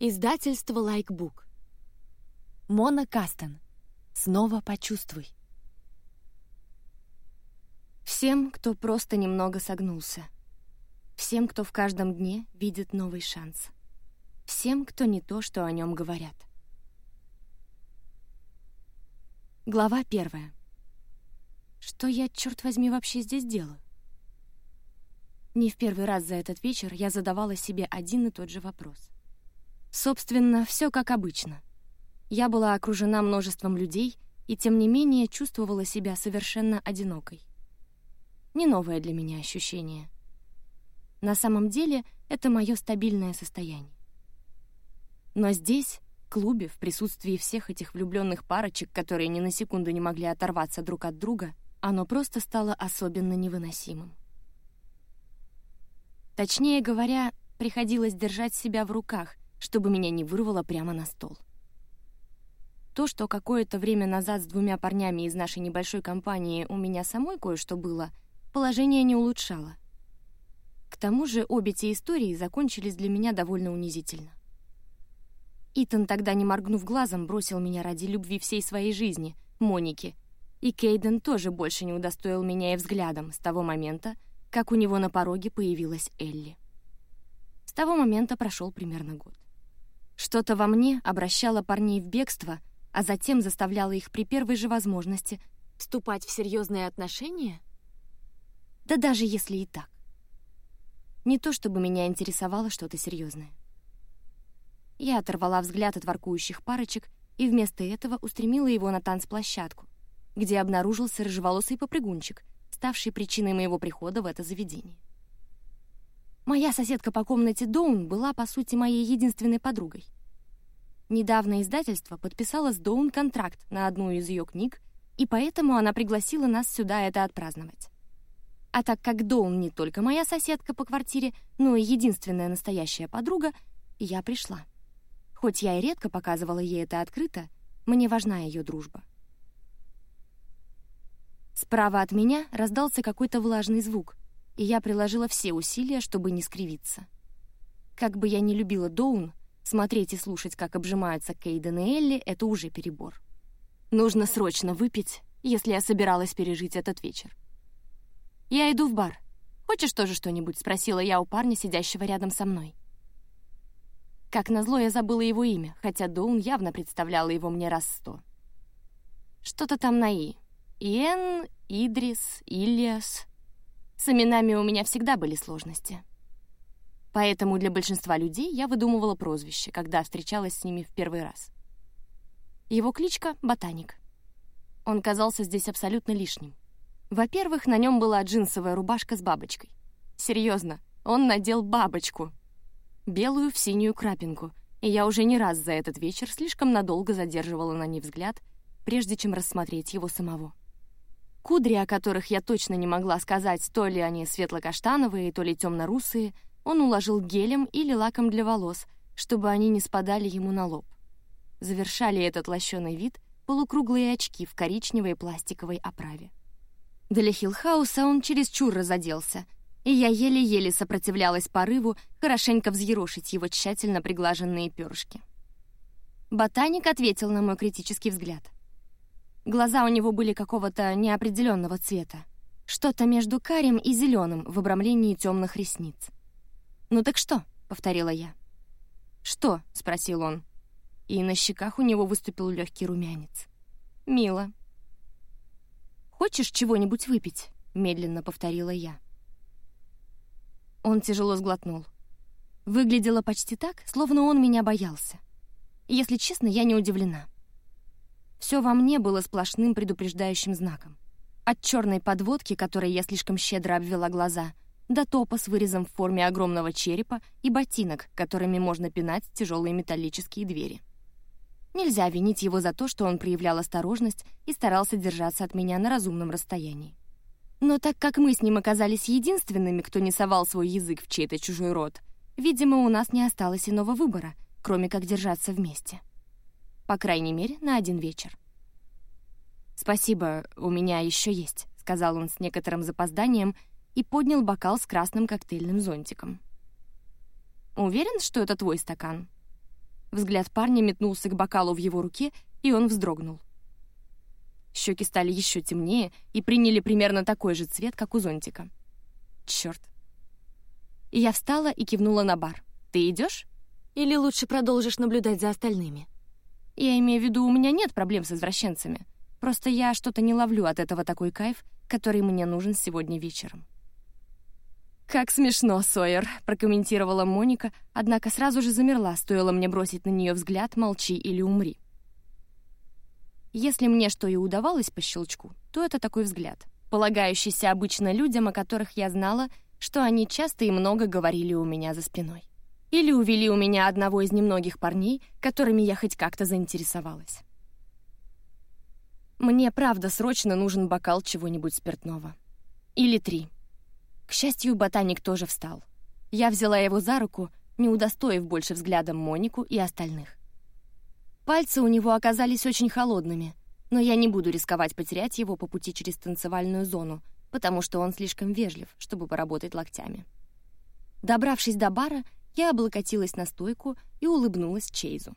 Издательство «Лайкбук». Мона Кастон. Снова почувствуй. Всем, кто просто немного согнулся. Всем, кто в каждом дне видит новый шанс. Всем, кто не то, что о нем говорят. Глава первая. Что я, черт возьми, вообще здесь делаю? Не в первый раз за этот вечер я задавала себе один и тот же вопрос — Собственно, все как обычно. Я была окружена множеством людей и, тем не менее, чувствовала себя совершенно одинокой. Не новое для меня ощущение. На самом деле, это мое стабильное состояние. Но здесь, в клубе, в присутствии всех этих влюбленных парочек, которые ни на секунду не могли оторваться друг от друга, оно просто стало особенно невыносимым. Точнее говоря, приходилось держать себя в руках — чтобы меня не вырвало прямо на стол. То, что какое-то время назад с двумя парнями из нашей небольшой компании у меня самой кое-что было, положение не улучшало. К тому же обе те истории закончились для меня довольно унизительно. Итан тогда, не моргнув глазом, бросил меня ради любви всей своей жизни, Моники, и Кейден тоже больше не удостоил меня и взглядом с того момента, как у него на пороге появилась Элли. С того момента прошел примерно год. Что-то во мне обращало парней в бегство, а затем заставляло их при первой же возможности вступать в серьезные отношения? Да даже если и так. Не то чтобы меня интересовало что-то серьезное. Я оторвала взгляд от воркующих парочек и вместо этого устремила его на танцплощадку, где обнаружился рыжеволосый попрыгунчик, ставший причиной моего прихода в это заведение. Моя соседка по комнате Доун была, по сути, моей единственной подругой. Недавно издательство подписало с Доун контракт на одну из ее книг, и поэтому она пригласила нас сюда это отпраздновать. А так как Доун не только моя соседка по квартире, но и единственная настоящая подруга, я пришла. Хоть я и редко показывала ей это открыто, мне важна ее дружба. Справа от меня раздался какой-то влажный звук — и я приложила все усилия, чтобы не скривиться. Как бы я ни любила Доун, смотреть и слушать, как обжимаются Кейден и Элли, это уже перебор. Нужно срочно выпить, если я собиралась пережить этот вечер. «Я иду в бар. Хочешь тоже что-нибудь?» — спросила я у парня, сидящего рядом со мной. Как назло, я забыла его имя, хотя Доун явно представляла его мне раз сто. Что-то там на «и». Иэн, Идрис, Ильяс. С именами у меня всегда были сложности. Поэтому для большинства людей я выдумывала прозвище, когда встречалась с ними в первый раз. Его кличка — Ботаник. Он казался здесь абсолютно лишним. Во-первых, на нем была джинсовая рубашка с бабочкой. Серьезно, он надел бабочку. Белую в синюю крапинку, и я уже не раз за этот вечер слишком надолго задерживала на ней взгляд, прежде чем рассмотреть его самого. Кудри, о которых я точно не могла сказать, то ли они светло-каштановые, то ли темно-русые, он уложил гелем или лаком для волос, чтобы они не спадали ему на лоб. Завершали этот лощеный вид полукруглые очки в коричневой пластиковой оправе. Для Хиллхауса он чересчур разоделся, и я еле-еле сопротивлялась порыву хорошенько взъерошить его тщательно приглаженные перышки. Ботаник ответил на мой критический взгляд — Глаза у него были какого-то неопределенного цвета. Что-то между карим и зеленым в обрамлении темных ресниц. «Ну так что?» — повторила я. «Что?» — спросил он. И на щеках у него выступил легкий румянец. «Мило». «Хочешь чего-нибудь выпить?» — медленно повторила я. Он тяжело сглотнул. Выглядело почти так, словно он меня боялся. Если честно, я не удивлена. Все во мне было сплошным предупреждающим знаком. От черной подводки, которой я слишком щедро обвела глаза, до топа с вырезом в форме огромного черепа и ботинок, которыми можно пинать тяжелые металлические двери. Нельзя винить его за то, что он проявлял осторожность и старался держаться от меня на разумном расстоянии. Но так как мы с ним оказались единственными, кто не совал свой язык в чей-то чужой рот, видимо, у нас не осталось иного выбора, кроме как держаться вместе. По крайней мере, на один вечер. «Спасибо, у меня еще есть», — сказал он с некоторым запозданием и поднял бокал с красным коктейльным зонтиком. «Уверен, что это твой стакан?» Взгляд парня метнулся к бокалу в его руке, и он вздрогнул. Щеки стали еще темнее и приняли примерно такой же цвет, как у зонтика. Черт. Я встала и кивнула на бар. «Ты идешь? Или лучше продолжишь наблюдать за остальными?» Я имею в виду, у меня нет проблем с извращенцами. Просто я что-то не ловлю от этого такой кайф, который мне нужен сегодня вечером. «Как смешно, Сойер», — прокомментировала Моника, однако сразу же замерла, стоило мне бросить на нее взгляд «молчи или умри». Если мне что и удавалось по щелчку, то это такой взгляд, полагающийся обычно людям, о которых я знала, что они часто и много говорили у меня за спиной. Или увели у меня одного из немногих парней, которыми я хоть как-то заинтересовалась. Мне, правда, срочно нужен бокал чего-нибудь спиртного. Или три. К счастью, ботаник тоже встал. Я взяла его за руку, не удостоив больше взглядом Монику и остальных. Пальцы у него оказались очень холодными, но я не буду рисковать потерять его по пути через танцевальную зону, потому что он слишком вежлив, чтобы поработать локтями. Добравшись до бара, я облокотилась на стойку и улыбнулась Чейзу.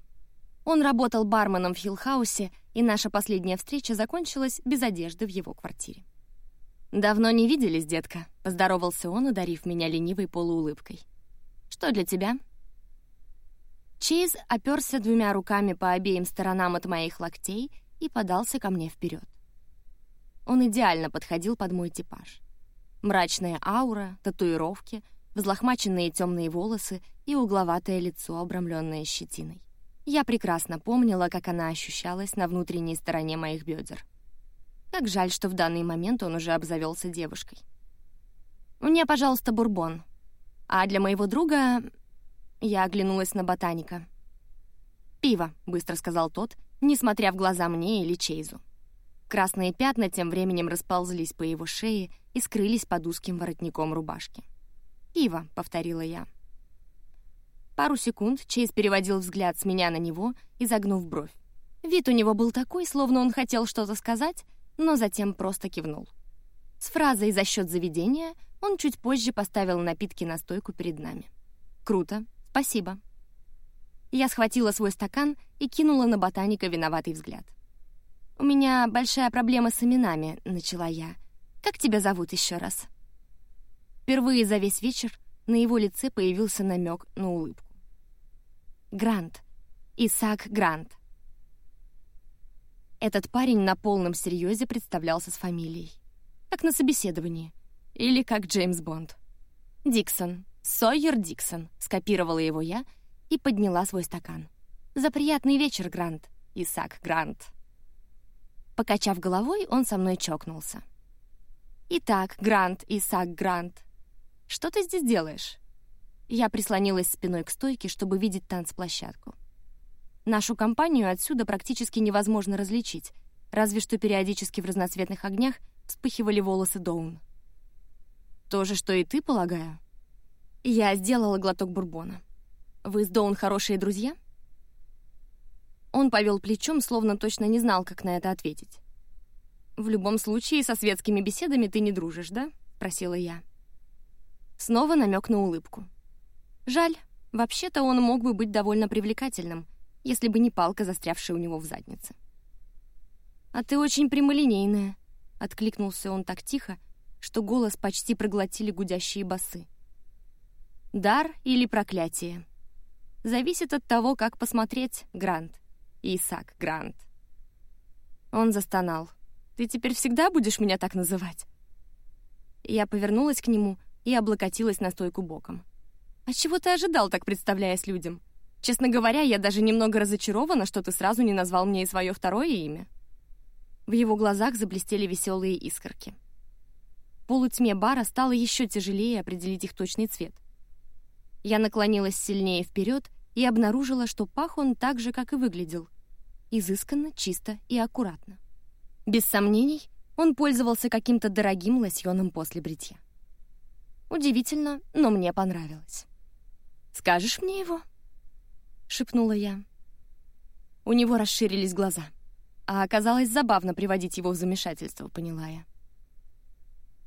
Он работал барменом в Хиллхаусе, и наша последняя встреча закончилась без одежды в его квартире. «Давно не виделись, детка», — поздоровался он, ударив меня ленивой полуулыбкой. «Что для тебя?» Чейз оперся двумя руками по обеим сторонам от моих локтей и подался ко мне вперед. Он идеально подходил под мой типаж. Мрачная аура, татуировки, взлохмаченные темные волосы и угловатое лицо, обрамленное щетиной. Я прекрасно помнила, как она ощущалась на внутренней стороне моих бедер. Как жаль, что в данный момент он уже обзавелся девушкой. «Мне, пожалуйста, бурбон. А для моего друга...» Я оглянулась на ботаника. «Пиво», — быстро сказал тот, несмотря в глаза мне или Чейзу. Красные пятна тем временем расползлись по его шее и скрылись под узким воротником рубашки. «Пиво», — повторила я. Пару секунд Чейз переводил взгляд с меня на него, изогнув бровь. Вид у него был такой, словно он хотел что-то сказать, но затем просто кивнул. С фразой «за счет заведения» он чуть позже поставил напитки на стойку перед нами. «Круто, спасибо». Я схватила свой стакан и кинула на ботаника виноватый взгляд. «У меня большая проблема с именами», — начала я. «Как тебя зовут еще раз?» Впервые за весь вечер на его лице появился намек на улыбку. Грант. Исаак Грант. Этот парень на полном серьезе представлялся с фамилией. Как на собеседовании. Или как Джеймс Бонд. Диксон. Сойер Диксон. Скопировала его я и подняла свой стакан. За приятный вечер, Грант. Исаак Грант. Покачав головой, он со мной чокнулся. «Итак, Грант, Исаак Грант, что ты здесь делаешь?» Я прислонилась спиной к стойке, чтобы видеть танцплощадку. Нашу компанию отсюда практически невозможно различить, разве что периодически в разноцветных огнях вспыхивали волосы Доун. «То же, что и ты, полагаю?» Я сделала глоток бурбона. «Вы с Доун хорошие друзья?» Он повел плечом, словно точно не знал, как на это ответить. «В любом случае, со светскими беседами ты не дружишь, да?» — спросила я. Снова намек на улыбку. Жаль, вообще-то он мог бы быть довольно привлекательным, если бы не палка, застрявшая у него в заднице. «А ты очень прямолинейная», — откликнулся он так тихо, что голос почти проглотили гудящие басы. «Дар или проклятие? Зависит от того, как посмотреть, Грант. Исаак Грант». Он застонал. «Ты теперь всегда будешь меня так называть?» Я повернулась к нему и облокотилась на стойку боком. А чего ты ожидал, так представляясь людям? Честно говоря, я даже немного разочарована, что ты сразу не назвал мне и свое второе имя». В его глазах заблестели веселые искорки. В полутьме бара стало еще тяжелее определить их точный цвет. Я наклонилась сильнее вперед и обнаружила, что пах он так же, как и выглядел. Изысканно, чисто и аккуратно. Без сомнений, он пользовался каким-то дорогим лосьоном после бритья. Удивительно, но мне понравилось. «Скажешь мне его?» — шепнула я. У него расширились глаза. А оказалось забавно приводить его в замешательство, поняла я.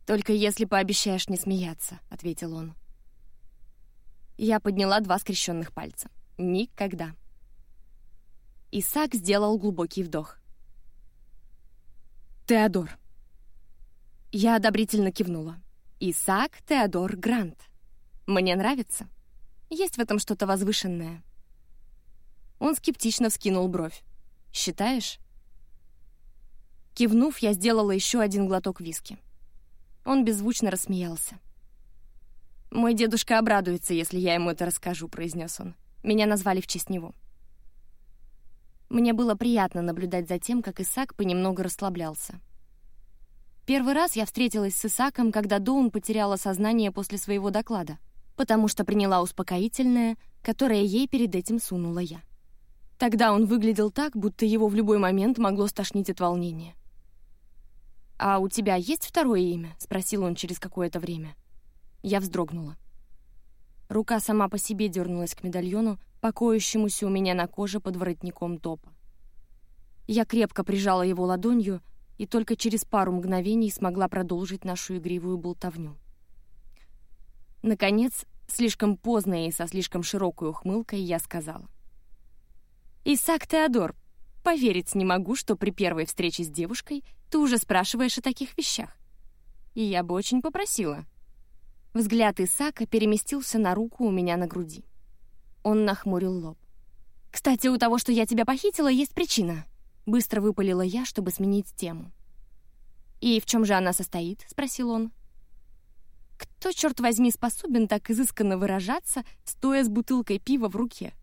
«Только если пообещаешь не смеяться», — ответил он. Я подняла два скрещенных пальца. «Никогда». Исаак сделал глубокий вдох. «Теодор». Я одобрительно кивнула. «Исаак Теодор Грант. Мне нравится. Есть в этом что-то возвышенное». Он скептично вскинул бровь. «Считаешь?» Кивнув, я сделала еще один глоток виски. Он беззвучно рассмеялся. «Мой дедушка обрадуется, если я ему это расскажу», — произнес он. «Меня назвали в честь него». Мне было приятно наблюдать за тем, как Исаак понемногу расслаблялся. Первый раз я встретилась с Исаком, когда Доун потеряла сознание после своего доклада, потому что приняла успокоительное, которое ей перед этим сунула я. Тогда он выглядел так, будто его в любой момент могло стошнить от волнения. «А у тебя есть второе имя?» — спросил он через какое-то время. Я вздрогнула. Рука сама по себе дернулась к медальону, покоящемуся у меня на коже под воротником топа. Я крепко прижала его ладонью и только через пару мгновений смогла продолжить нашу игривую болтовню. Наконец, слишком поздно и со слишком широкой ухмылкой я сказала. «Исаак Теодор, поверить не могу, что при первой встрече с девушкой ты уже спрашиваешь о таких вещах. И я бы очень попросила». Взгляд Исака переместился на руку у меня на груди. Он нахмурил лоб. «Кстати, у того, что я тебя похитила, есть причина», — быстро выпалила я, чтобы сменить тему. «И в чем же она состоит?» — спросил он. «Кто, черт возьми, способен так изысканно выражаться, стоя с бутылкой пива в руке?»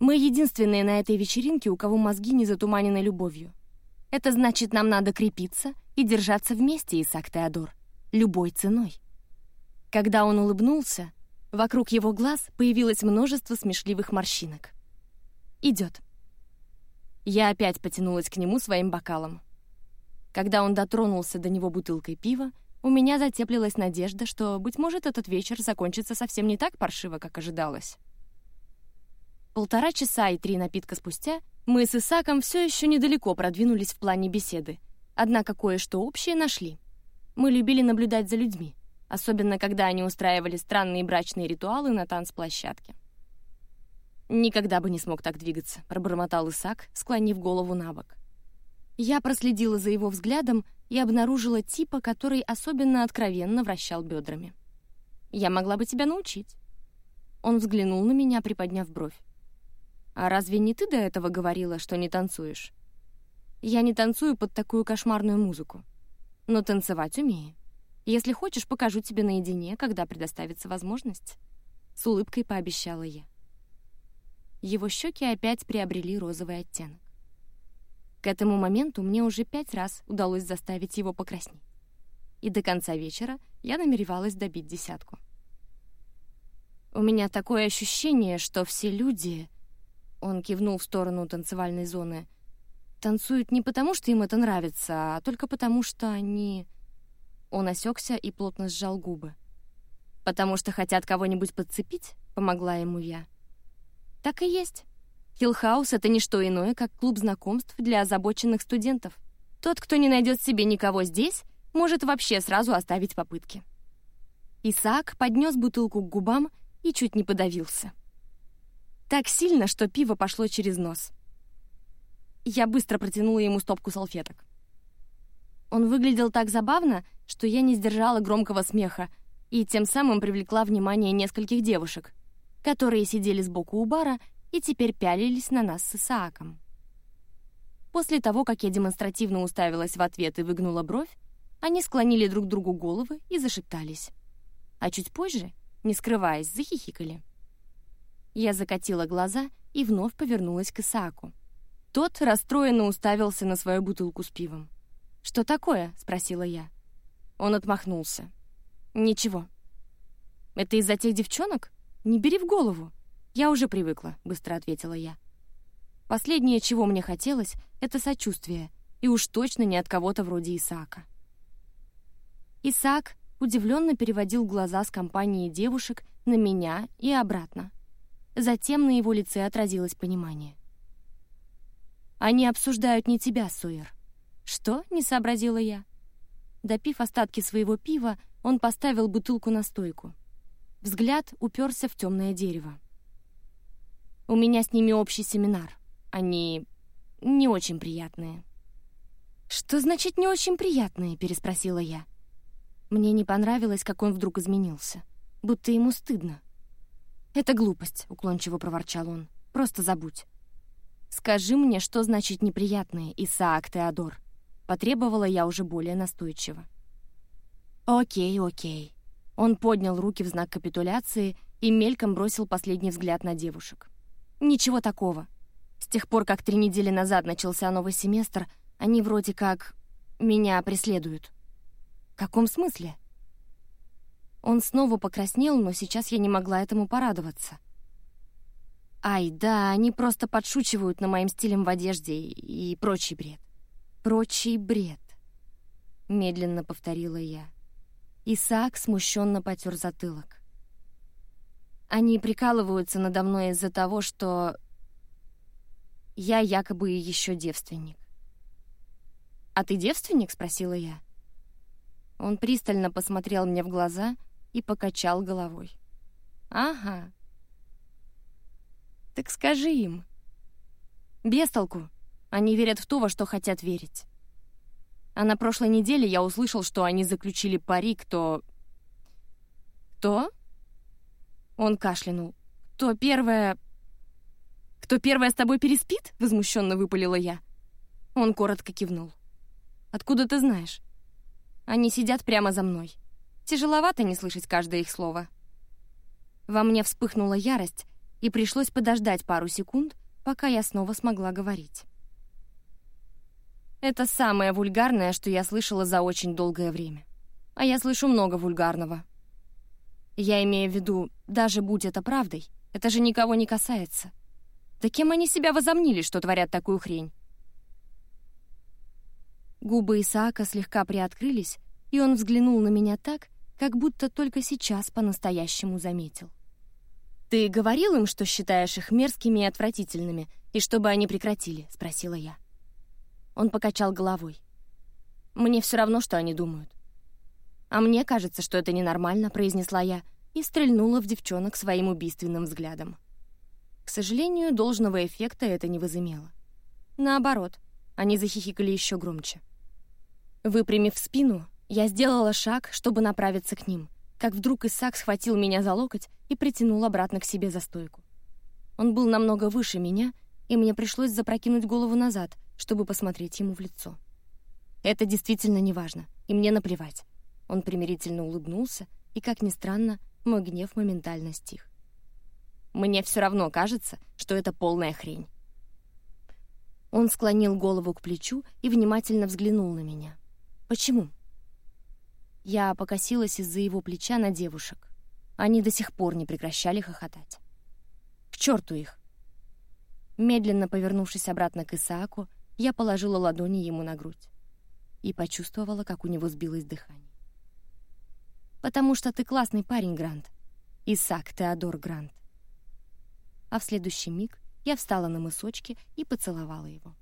Мы единственные на этой вечеринке, у кого мозги не затуманены любовью. Это значит, нам надо крепиться и держаться вместе, Исаак Теодор любой ценой. Когда он улыбнулся, вокруг его глаз появилось множество смешливых морщинок. «Идет». Я опять потянулась к нему своим бокалом. Когда он дотронулся до него бутылкой пива, у меня затеплилась надежда, что, быть может, этот вечер закончится совсем не так паршиво, как ожидалось. Полтора часа и три напитка спустя мы с Исаком все еще недалеко продвинулись в плане беседы, однако кое-что общее нашли. Мы любили наблюдать за людьми, особенно когда они устраивали странные брачные ритуалы на танцплощадке. «Никогда бы не смог так двигаться», — пробормотал Исаак, склонив голову на бок. Я проследила за его взглядом и обнаружила типа, который особенно откровенно вращал бедрами. «Я могла бы тебя научить». Он взглянул на меня, приподняв бровь. «А разве не ты до этого говорила, что не танцуешь?» «Я не танцую под такую кошмарную музыку но танцевать умею. Если хочешь, покажу тебе наедине, когда предоставится возможность». С улыбкой пообещала я. Его щеки опять приобрели розовый оттенок. К этому моменту мне уже пять раз удалось заставить его покраснеть. И до конца вечера я намеревалась добить десятку. У меня такое ощущение, что все люди... Он кивнул в сторону танцевальной зоны — Танцуют не потому, что им это нравится, а только потому, что они... Он осекся и плотно сжал губы. «Потому что хотят кого-нибудь подцепить?» — помогла ему я. «Так и есть. Хиллхаус — это не что иное, как клуб знакомств для озабоченных студентов. Тот, кто не найдет себе никого здесь, может вообще сразу оставить попытки». Исаак поднес бутылку к губам и чуть не подавился. Так сильно, что пиво пошло через нос — я быстро протянула ему стопку салфеток. Он выглядел так забавно, что я не сдержала громкого смеха и тем самым привлекла внимание нескольких девушек, которые сидели сбоку у бара и теперь пялились на нас с Исааком. После того, как я демонстративно уставилась в ответ и выгнула бровь, они склонили друг другу головы и зашептались. А чуть позже, не скрываясь, захихикали. Я закатила глаза и вновь повернулась к Исааку. Тот расстроенно уставился на свою бутылку с пивом. «Что такое?» — спросила я. Он отмахнулся. «Ничего». «Это из-за тех девчонок? Не бери в голову. Я уже привыкла», — быстро ответила я. Последнее, чего мне хотелось, — это сочувствие, и уж точно не от кого-то вроде Исаака. Исаак удивленно переводил глаза с компании девушек на меня и обратно. Затем на его лице отразилось понимание. Они обсуждают не тебя, Сойер». «Что?» — не сообразила я. Допив остатки своего пива, он поставил бутылку на стойку. Взгляд уперся в темное дерево. У меня с ними общий семинар. Они не очень приятные». «Что значит «не очень приятные»?» — переспросила я. Мне не понравилось, как он вдруг изменился. Будто ему стыдно. «Это глупость», — уклончиво проворчал он. «Просто забудь». «Скажи мне, что значит неприятные, Исаак Теодор?» Потребовала я уже более настойчиво. «Окей, окей». Он поднял руки в знак капитуляции и мельком бросил последний взгляд на девушек. «Ничего такого. С тех пор, как три недели назад начался новый семестр, они вроде как меня преследуют». «В каком смысле?» Он снова покраснел, но сейчас я не могла этому порадоваться. Ай, да, они просто подшучивают на моим стилем в одежде и, прочий бред. Прочий бред. Медленно повторила я. Исаак смущенно потер затылок. Они прикалываются надо мной из-за того, что я якобы еще девственник. «А ты девственник?» — спросила я. Он пристально посмотрел мне в глаза и покачал головой. «Ага, так скажи им. Без толку. Они верят в то, во что хотят верить. А на прошлой неделе я услышал, что они заключили пари, кто... Кто? Он кашлянул. Кто первая... Кто первая с тобой переспит? Возмущенно выпалила я. Он коротко кивнул. Откуда ты знаешь? Они сидят прямо за мной. Тяжеловато не слышать каждое их слово. Во мне вспыхнула ярость, и пришлось подождать пару секунд, пока я снова смогла говорить. Это самое вульгарное, что я слышала за очень долгое время. А я слышу много вульгарного. Я имею в виду, даже будь это правдой, это же никого не касается. Да кем они себя возомнили, что творят такую хрень? Губы Исаака слегка приоткрылись, и он взглянул на меня так, как будто только сейчас по-настоящему заметил. «Ты говорил им, что считаешь их мерзкими и отвратительными, и чтобы они прекратили?» — спросила я. Он покачал головой. «Мне все равно, что они думают». «А мне кажется, что это ненормально», — произнесла я и стрельнула в девчонок своим убийственным взглядом. К сожалению, должного эффекта это не возымело. Наоборот, они захихикали еще громче. Выпрямив спину, я сделала шаг, чтобы направиться к ним, как вдруг Исаак схватил меня за локоть и притянул обратно к себе за стойку. Он был намного выше меня, и мне пришлось запрокинуть голову назад, чтобы посмотреть ему в лицо. Это действительно неважно, и мне наплевать. Он примирительно улыбнулся, и, как ни странно, мой гнев моментально стих. Мне все равно кажется, что это полная хрень. Он склонил голову к плечу и внимательно взглянул на меня. Почему? Я покосилась из-за его плеча на девушек. Они до сих пор не прекращали хохотать. К черту их! Медленно повернувшись обратно к Исааку, я положила ладони ему на грудь и почувствовала, как у него сбилось дыхание. «Потому что ты классный парень, Грант. Исаак Теодор Грант». А в следующий миг я встала на мысочки и поцеловала его.